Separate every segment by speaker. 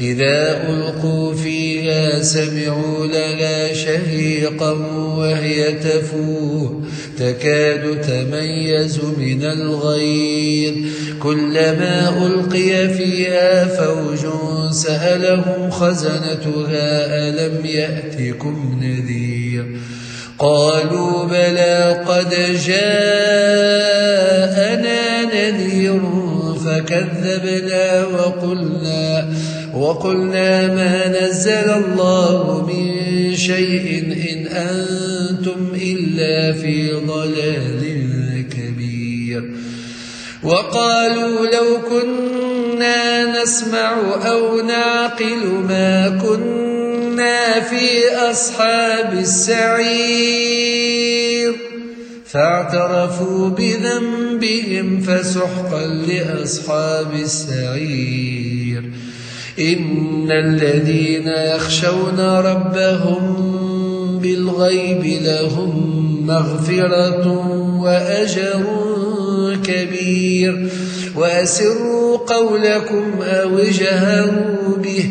Speaker 1: إذا ألقوا فيها سمعوا لها شهيقا وهي تفوه تكاد تميز من الغيظ. كلما ألقي فيها فوج سألهم خزنتها ألم يأتكم نذير؟ قالوا بلى قد جاءنا نذير فكذبنا وقلنا وقلنا ما نزل الله من شيء إن أنتم إلا في ضلال كبير. وقالوا لو كنا نسمع أو نعقل ما كنا في أصحاب السعير. فاعترفوا بذنبهم فسحقا لأصحاب السعير. إن الذين يخشون ربهم بالغيب لهم مغفرة وأجر كبير. وأسروا قولكم أو جهروا به.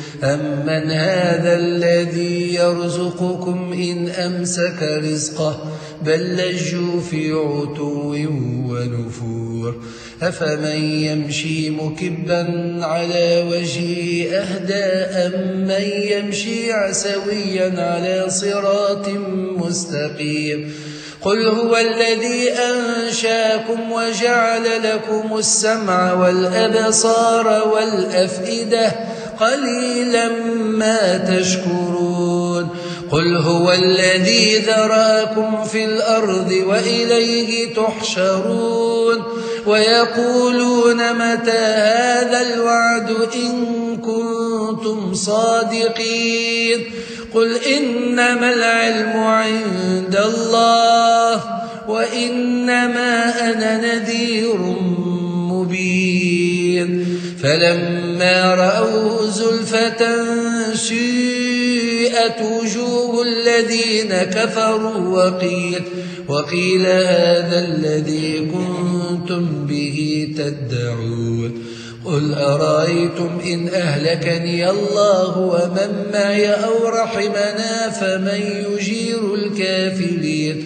Speaker 1: أمن هذا الذي يرزقكم إن أمسك رزقه بل لجوا في عتو ونفور أفمن يمشي مكبا على وجهه أهدى أم من يمشي عسويا على صراط مستقيم قل هو الذي أنشاكم وجعل لكم السمع والأبصار والأفئدة قليلا ما تشكرون. قل هو الذي ذراكم في الأرض وإليه تحشرون. ويقولون متى هذا الوعد إن كنتم صادقين. قل إنما العلم عند الله وإنما أنا نذير مبين. فلما رأوه زلفة سيئت وجوه الذين كفروا وقيل, وقيل هذا الذي كنتم به تدعون. قل أرأيتم إن أهلكني الله ومن معي أو رحمنا فمن يجير الكافرين.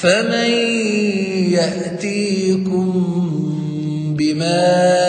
Speaker 1: فمن يأتيكم بماء